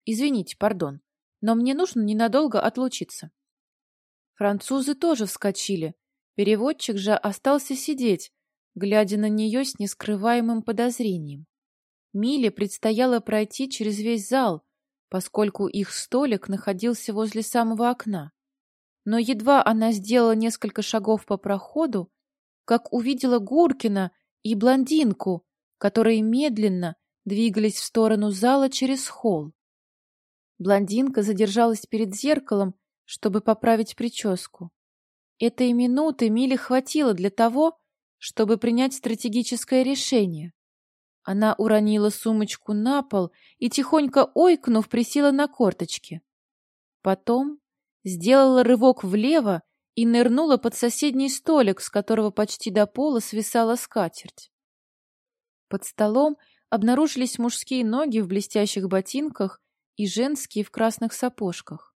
«Извините, пардон, но мне нужно ненадолго отлучиться». Французы тоже вскочили. Переводчик же остался сидеть, глядя на нее с нескрываемым подозрением. Миле предстояло пройти через весь зал, поскольку их столик находился возле самого окна. Но едва она сделала несколько шагов по проходу, как увидела Гуркина и блондинку, которые медленно двигались в сторону зала через холл. Блондинка задержалась перед зеркалом, чтобы поправить прическу. Этой минуты Миле хватило для того, чтобы принять стратегическое решение. Она уронила сумочку на пол и, тихонько ойкнув, присела на корточки. Потом сделала рывок влево и нырнула под соседний столик, с которого почти до пола свисала скатерть. Под столом обнаружились мужские ноги в блестящих ботинках и женские в красных сапожках.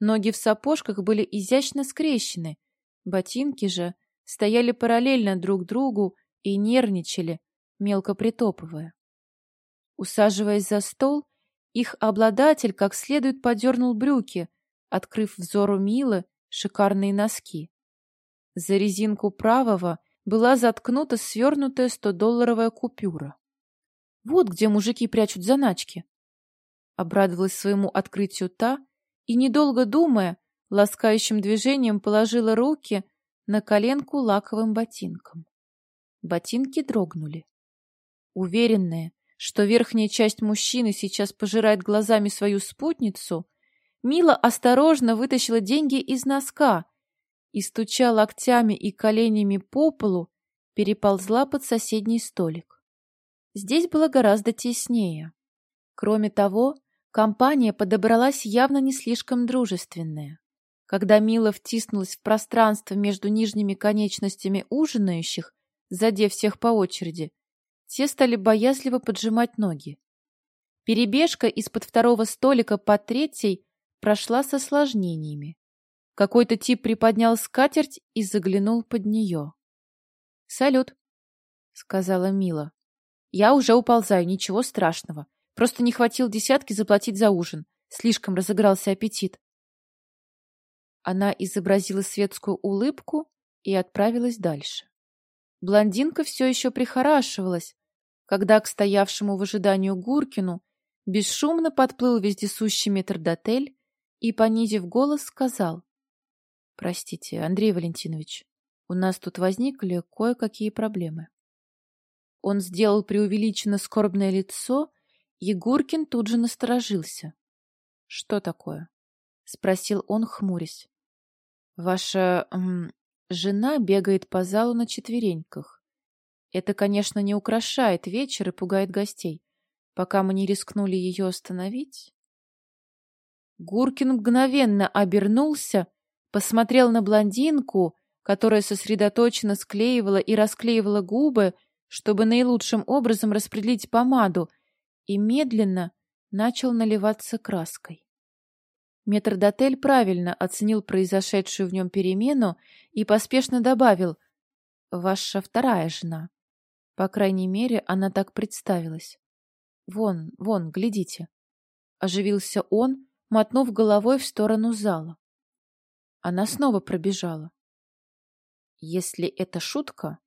Ноги в сапожках были изящно скрещены, ботинки же стояли параллельно друг другу и нервничали, мелко притопывая. Усаживаясь за стол, их обладатель как следует подернул брюки, открыв взору Милы шикарные носки. За резинку правого была заткнута свернутая стодолларовая купюра. Вот где мужики прячут заначки. Обрадовалась своему открытию та и, недолго думая, ласкающим движением положила руки на коленку лаковым ботинком. Ботинки дрогнули. Уверенная, что верхняя часть мужчины сейчас пожирает глазами свою спутницу, Мила осторожно вытащила деньги из носка и, стуча локтями и коленями по полу, переползла под соседний столик. Здесь было гораздо теснее. Кроме того, компания подобралась явно не слишком дружественная. Когда Мила втиснулась в пространство между нижними конечностями ужинающих, задев всех по очереди, те стали боязливо поджимать ноги. Перебежка из-под второго столика по третьей прошла с осложнениями. Какой-то тип приподнял скатерть и заглянул под нее. «Салют», — сказала Мила. «Я уже уползаю, ничего страшного. Просто не хватил десятки заплатить за ужин. Слишком разыгрался аппетит». Она изобразила светскую улыбку и отправилась дальше. Блондинка все еще прихорашивалась, когда к стоявшему в ожидании Гуркину бесшумно подплыл вездесущий метрдотель и, понизив голос, сказал. «Простите, Андрей Валентинович, у нас тут возникли кое-какие проблемы». Он сделал преувеличенно скорбное лицо, и Гуркин тут же насторожился. «Что такое?» — спросил он, хмурясь. «Ваша м, жена бегает по залу на четвереньках. Это, конечно, не украшает вечер и пугает гостей. Пока мы не рискнули ее остановить, Гуркин мгновенно обернулся, посмотрел на блондинку, которая сосредоточенно склеивала и расклеивала губы, чтобы наилучшим образом распределить помаду, и медленно начал наливаться краской. Метрдотель правильно оценил произошедшую в нем перемену и поспешно добавил «Ваша вторая жена». По крайней мере, она так представилась. «Вон, вон, глядите». Оживился он, мотнув головой в сторону зала. Она снова пробежала. «Если это шутка...»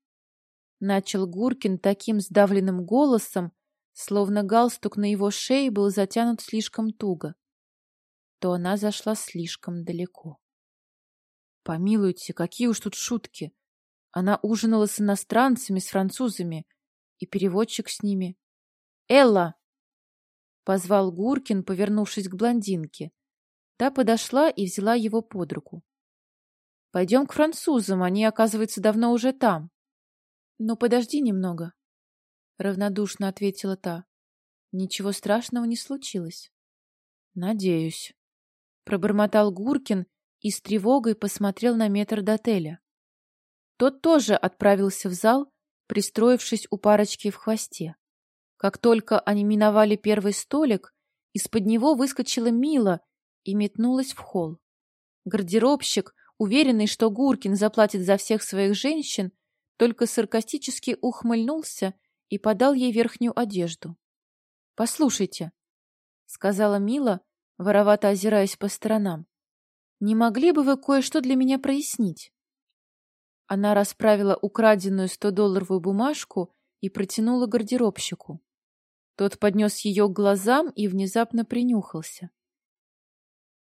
Начал Гуркин таким сдавленным голосом, словно галстук на его шее был затянут слишком туго, то она зашла слишком далеко. Помилуйте, какие уж тут шутки. Она ужинала с иностранцами, с французами, и переводчик с ними. «Элла!» — позвал Гуркин, повернувшись к блондинке. Та подошла и взяла его под руку. — Пойдем к французам, они, оказывается, давно уже там. — Ну, подожди немного, — равнодушно ответила та. Ничего страшного не случилось. — Надеюсь. Пробормотал Гуркин и с тревогой посмотрел на метр до отеля. Тот тоже отправился в зал, пристроившись у парочки в хвосте. Как только они миновали первый столик, из-под него выскочила Мила и метнулась в холл. Гардеробщик, уверенный, что Гуркин заплатит за всех своих женщин, только саркастически ухмыльнулся и подал ей верхнюю одежду. — Послушайте, — сказала Мила, воровато озираясь по сторонам, — не могли бы вы кое-что для меня прояснить? Она расправила украденную стодолларовую бумажку и протянула гардеробщику. Тот поднес ее к глазам и внезапно принюхался.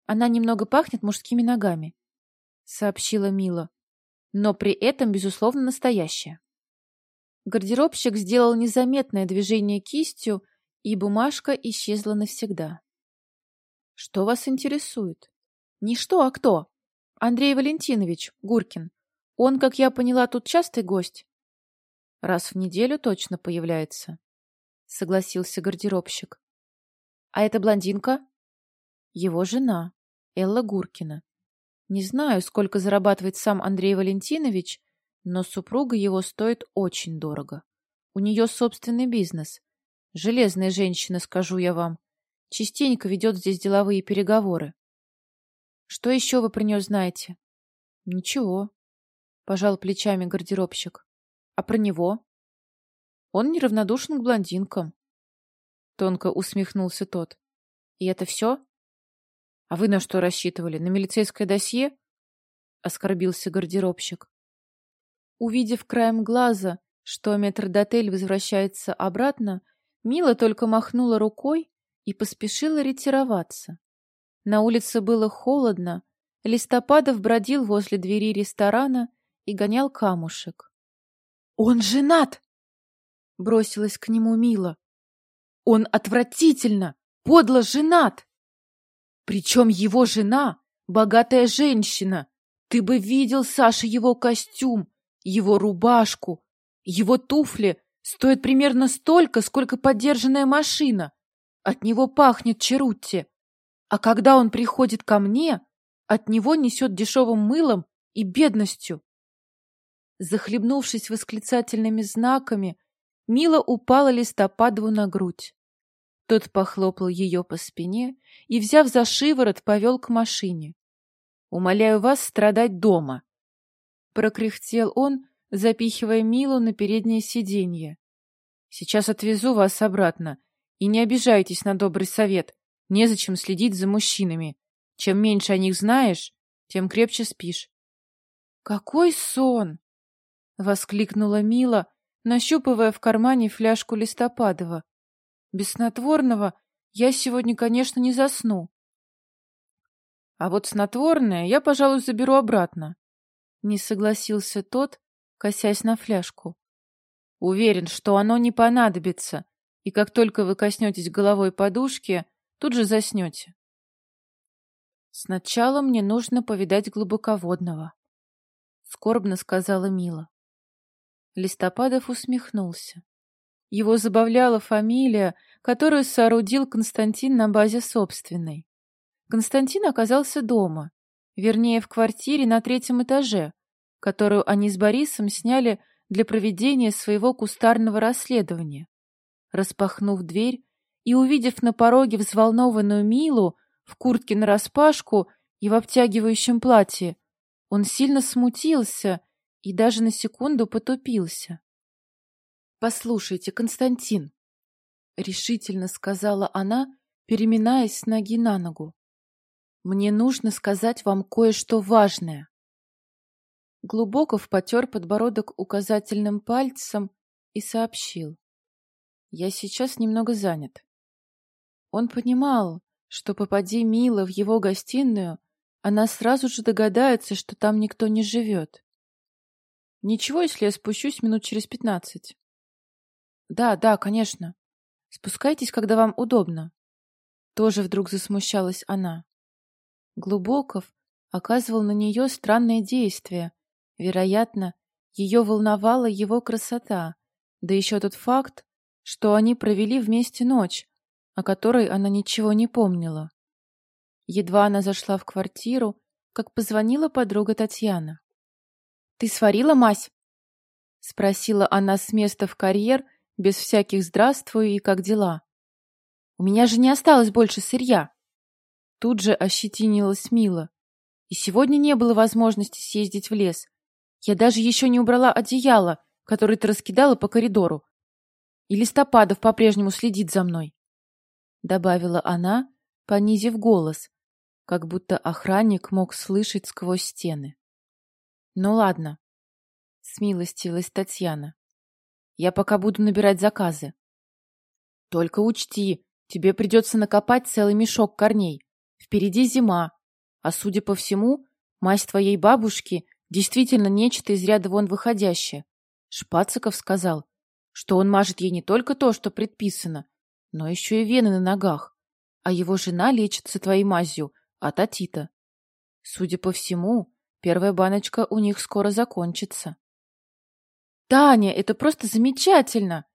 «Она немного пахнет мужскими ногами», — сообщила Мила, «но при этом, безусловно, настоящая». Гардеробщик сделал незаметное движение кистью, и бумажка исчезла навсегда. «Что вас интересует?» «Не что, а кто?» Андрей Валентинович, Гуркин. Он, как я поняла, тут частый гость. Раз в неделю точно появляется, согласился гардеробщик. А эта блондинка? Его жена, Элла Гуркина. Не знаю, сколько зарабатывает сам Андрей Валентинович, но супруга его стоит очень дорого. У нее собственный бизнес. Железная женщина, скажу я вам. Частенько ведет здесь деловые переговоры. Что еще вы про нее знаете? Ничего. Пожал плечами гардеробщик. А про него? Он неравнодушен к блондинкам. Тонко усмехнулся тот. И это все? А вы на что рассчитывали? На милицейское досье? Оскорбился гардеробщик. Увидев краем глаза, что метрдотель возвращается обратно, Мила только махнула рукой и поспешила ретироваться. На улице было холодно, Листопадов бродил возле двери ресторана и гонял камушек. «Он женат!» — бросилась к нему Мила. «Он отвратительно, подло женат! Причем его жена — богатая женщина. Ты бы видел, Саша, его костюм, его рубашку, его туфли стоят примерно столько, сколько подержанная машина. От него пахнет черутти. А когда он приходит ко мне, от него несет дешевым мылом и бедностью. Захлебнувшись восклицательными знаками, Мила упала Листопадову на грудь. Тот похлопал ее по спине и, взяв за шиворот, повел к машине. «Умоляю вас страдать дома!» Прокряхтел он, запихивая Милу на переднее сиденье. «Сейчас отвезу вас обратно. И не обижайтесь на добрый совет. Незачем следить за мужчинами. Чем меньше о них знаешь, тем крепче спишь». «Какой сон!» — воскликнула Мила, нащупывая в кармане фляжку Листопадова. «Без снотворного я сегодня, конечно, не засну». «А вот снотворное я, пожалуй, заберу обратно», — не согласился тот, косясь на фляжку. Уверен, что оно не понадобится, и как только вы коснетесь головой подушки, тут же заснете. Сначала мне нужно повидать глубоководного, — скорбно сказала Мила. Листопадов усмехнулся. Его забавляла фамилия, которую соорудил Константин на базе собственной. Константин оказался дома, вернее, в квартире на третьем этаже, которую они с Борисом сняли для проведения своего кустарного расследования. Распахнув дверь и увидев на пороге взволнованную Милу в куртке нараспашку и в обтягивающем платье, он сильно смутился и даже на секунду потупился. — Послушайте, Константин, — решительно сказала она, переминаясь с ноги на ногу, — мне нужно сказать вам кое-что важное. Глубоков потер подбородок указательным пальцем и сообщил. «Я сейчас немного занят». Он понимал, что попади Мила в его гостиную, она сразу же догадается, что там никто не живет. «Ничего, если я спущусь минут через пятнадцать?» «Да, да, конечно. Спускайтесь, когда вам удобно». Тоже вдруг засмущалась она. Глубоков оказывал на нее странное действие, Вероятно, ее волновала его красота, да еще тот факт, что они провели вместе ночь, о которой она ничего не помнила. Едва она зашла в квартиру, как позвонила подруга Татьяна. — Ты сварила мазь? — спросила она с места в карьер, без всяких «здравствуй» и «как дела?». — У меня же не осталось больше сырья. Тут же ощетинилась Мила. И сегодня не было возможности съездить в лес, я даже еще не убрала одеяло, которое ты раскидала по коридору. И Листопадов по-прежнему следит за мной. Добавила она, понизив голос, как будто охранник мог слышать сквозь стены. Ну ладно, смилостилась Татьяна. Я пока буду набирать заказы. Только учти, тебе придется накопать целый мешок корней. Впереди зима, а, судя по всему, мазь твоей бабушки Действительно нечто из ряда вон выходящее. Шпациков сказал, что он мажет ей не только то, что предписано, но еще и вены на ногах, а его жена лечится твоей мазью от атита. Судя по всему, первая баночка у них скоро закончится. «Таня, это просто замечательно!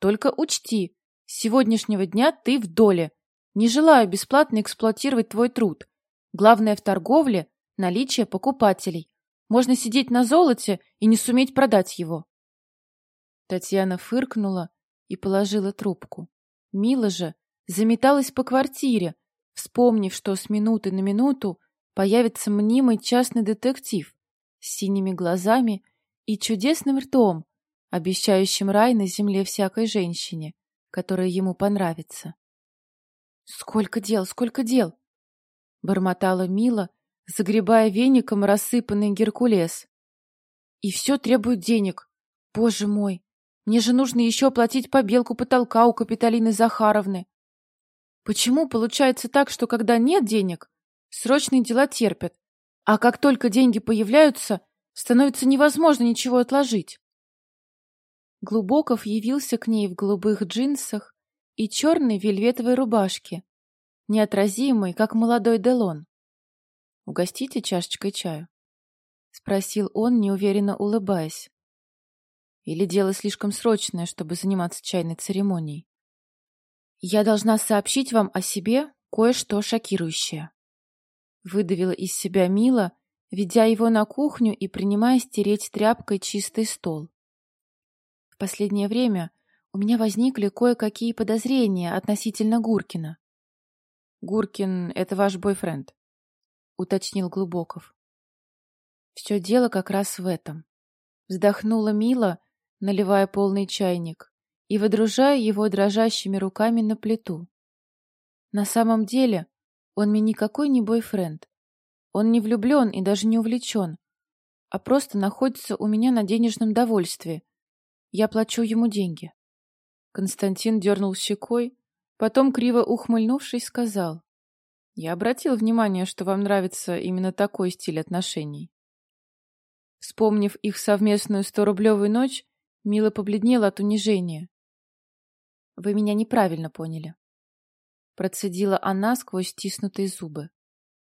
Только учти, с сегодняшнего дня ты в доле. Не желаю бесплатно эксплуатировать твой труд. Главное в торговле – наличие покупателей. Можно сидеть на золоте и не суметь продать его». Татьяна фыркнула и положила трубку. Мила же заметалась по квартире, вспомнив, что с минуты на минуту появится мнимый частный детектив с синими глазами и чудесным ртом, обещающим рай на земле всякой женщине, которая ему понравится. «Сколько дел, сколько дел!» — бормотала Мила, загребая веником рассыпанный геркулес. «И все требует денег. Боже мой, мне же нужно еще платить побелку потолка у Капиталины Захаровны. Почему получается так, что когда нет денег, Срочные дела терпят. А как только деньги появляются, становится невозможно ничего отложить. Глубоков явился к ней в голубых джинсах и черной вельветовой рубашке, неотразимый, как молодой Делон. «Угостите чашечкой чаю?» — спросил он, неуверенно улыбаясь. «Или дело слишком срочное, чтобы заниматься чайной церемонией?» «Я должна сообщить вам о себе кое-что шокирующее». Выдавила из себя Мила, ведя его на кухню и принимая стереть тряпкой чистый стол. В последнее время у меня возникли кое-какие подозрения относительно Гуркина. «Гуркин — это ваш бойфренд», — уточнил Глубоков. «Все дело как раз в этом». Вздохнула Мила, наливая полный чайник и выдружая его дрожащими руками на плиту. На самом деле он мне никакой не бойфренд. Он не влюблен и даже не увлечен, а просто находится у меня на денежном довольстве. Я плачу ему деньги. Константин дернул щекой, потом, криво ухмыльнувшись, сказал. Я обратил внимание, что вам нравится именно такой стиль отношений. Вспомнив их совместную сторублевую ночь, Мила побледнела от унижения. Вы меня неправильно поняли. Процедила она сквозь стиснутые зубы.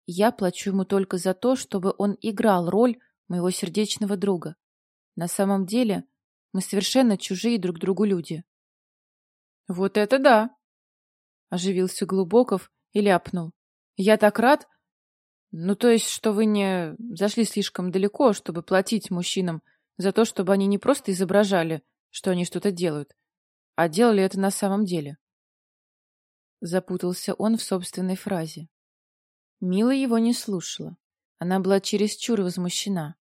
Я плачу ему только за то, чтобы он играл роль моего сердечного друга. На самом деле мы совершенно чужие друг другу люди. — Вот это да! — оживился Глубоков и ляпнул. — Я так рад! Ну, то есть, что вы не зашли слишком далеко, чтобы платить мужчинам за то, чтобы они не просто изображали, что они что-то делают, а делали это на самом деле. Запутался он в собственной фразе. Мила его не слушала. Она была чересчур возмущена.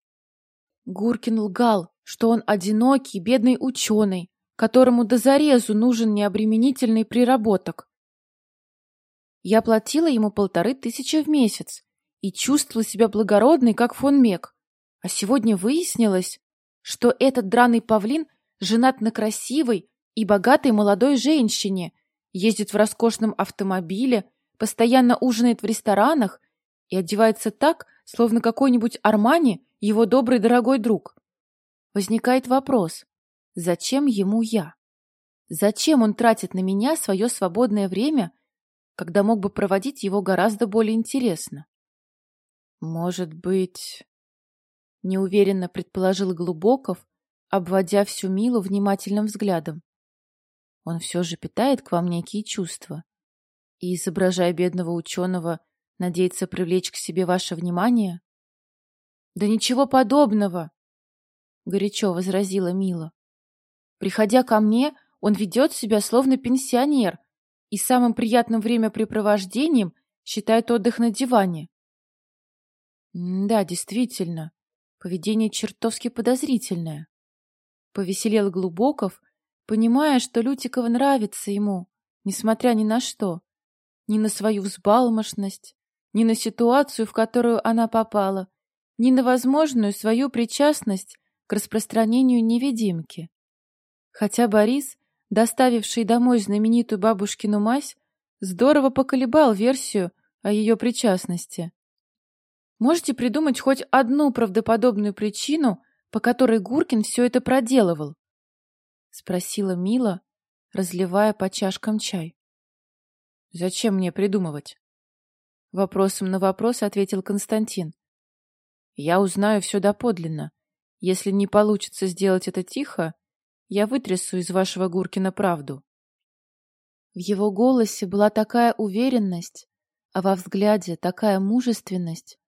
Гуркин лгал, что он одинокий, бедный ученый, которому до зарезу нужен необременительный приработок. Я платила ему полторы тысячи в месяц и чувствовала себя благородной, как фон Мек. А сегодня выяснилось, что этот драный павлин женат на красивой и богатой молодой женщине — ездит в роскошном автомобиле, постоянно ужинает в ресторанах и одевается так, словно какой-нибудь Армани его добрый дорогой друг. Возникает вопрос, зачем ему я? Зачем он тратит на меня свое свободное время, когда мог бы проводить его гораздо более интересно? Может быть... Неуверенно предположил Глубоков, обводя всю Милу внимательным взглядом. Он все же питает к вам некие чувства. И, изображая бедного ученого, надеется привлечь к себе ваше внимание? — Да ничего подобного! — горячо возразила Мила. Приходя ко мне, он ведет себя словно пенсионер и самым приятным времяпрепровождением считает отдых на диване. — Да, действительно, поведение чертовски подозрительное. Повеселел Глубоков, понимая, что Лютикова нравится ему, несмотря ни на что, ни на свою взбалмошность, ни на ситуацию, в которую она попала, ни на возможную свою причастность к распространению невидимки. Хотя Борис, доставивший домой знаменитую бабушкину мазь, здорово поколебал версию о ее причастности. Можете придумать хоть одну правдоподобную причину, по которой Гуркин все это проделывал? — спросила Мила, разливая по чашкам чай. «Зачем мне придумывать?» Вопросом на вопрос ответил Константин, Я узнаю все доподлинно. Если не получится сделать это тихо, я вытрясу из вашего Гуркина правду. В его голосе была такая уверенность, а во взгляде такая мужественность,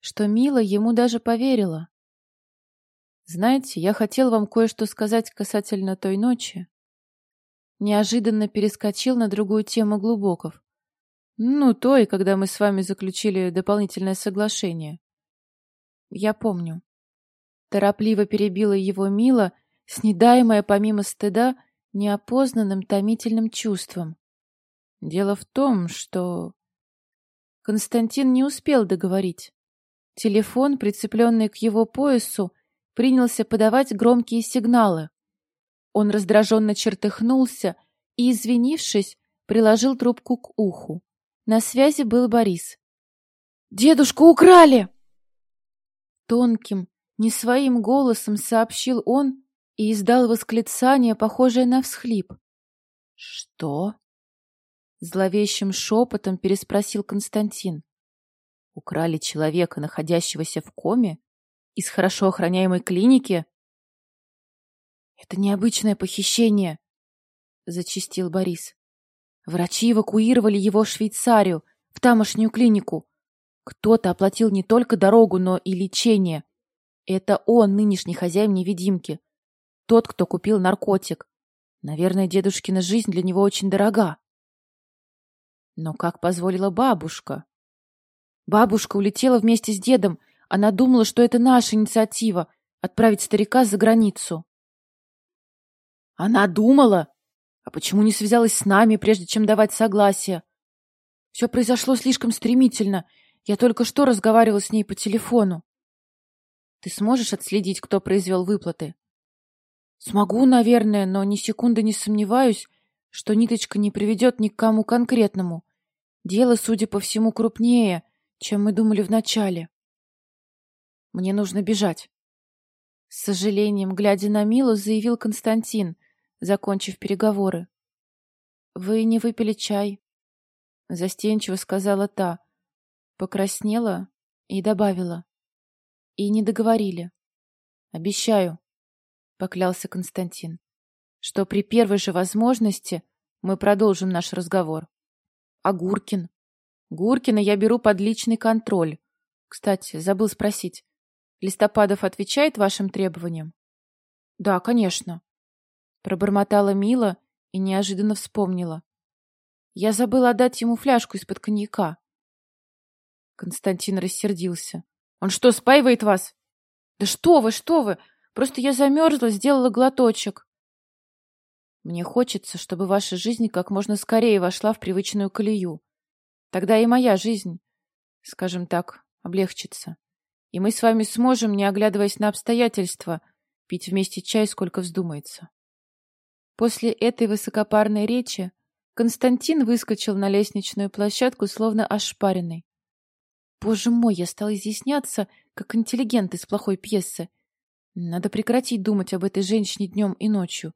что Мила ему даже поверила. Знаете, я хотел вам кое-что сказать касательно той ночи. Неожиданно перескочил на другую тему Глубоков. Ну, той, когда мы с вами заключили дополнительное соглашение. Я помню. Торопливо перебила его Мила, снедаемая помимо стыда неопознанным томительным чувством. Дело в том, что... Константин не успел договорить. Телефон, прицепленный к его поясу, принялся подавать громкие сигналы. Он раздраженно чертыхнулся и, извинившись, приложил трубку к уху. На связи был Борис. «Дедушку украли!» Тонким, не своим голосом сообщил он и издал восклицание, похожее на всхлип. «Что?» Зловещим шепотом переспросил Константин. «Украли человека, находящегося в коме? Из хорошо охраняемой клиники?» «Это необычное похищение», — зачистил Борис. «Врачи эвакуировали его в Швейцарию, в тамошнюю клинику. Кто-то оплатил не только дорогу, но и лечение. Это он, нынешний хозяин невидимки. Тот, кто купил наркотик. Наверное, дедушкина жизнь для него очень дорога. Но как позволила бабушка? Бабушка улетела вместе с дедом. Она думала, что это наша инициатива — отправить старика за границу. Она думала? А почему не связалась с нами, прежде чем давать согласие? Все произошло слишком стремительно. Я только что разговаривала с ней по телефону. Ты сможешь отследить, кто произвел выплаты? Смогу, наверное, но ни секунды не сомневаюсь, что ниточка не приведет ни к кому конкретному. Дело, судя по всему, крупнее, чем мы думали вначале. Мне нужно бежать. С сожалением, глядя на Милу, заявил Константин, закончив переговоры. «Вы не выпили чай», — застенчиво сказала та, покраснела и добавила. «И не договорили. Обещаю», — поклялся Константин, «что при первой же возможности мы продолжим наш разговор». А Гуркин? Гуркина я беру под личный контроль. Кстати, забыл спросить. Листопадов отвечает вашим требованиям? Да, конечно. Пробормотала Мила и неожиданно вспомнила. Я забыла отдать ему фляжку из-под коньяка. Константин рассердился. Он что, спаивает вас? Да что вы, что вы! Просто я замерзла, сделала глоточек. Мне хочется, чтобы ваша жизнь как можно скорее вошла в привычную колею. Тогда и моя жизнь, скажем так, облегчится. И мы с вами сможем, не оглядываясь на обстоятельства, пить вместе чай, сколько вздумается. После этой высокопарной речи Константин выскочил на лестничную площадку, словно ошпаренный. Боже мой, я стал изъясняться, как интеллигент из плохой пьесы. Надо прекратить думать об этой женщине днем и ночью.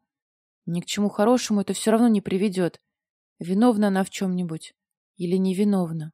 Ни к чему хорошему это все равно не приведет. Виновна она в чем-нибудь или невиновна.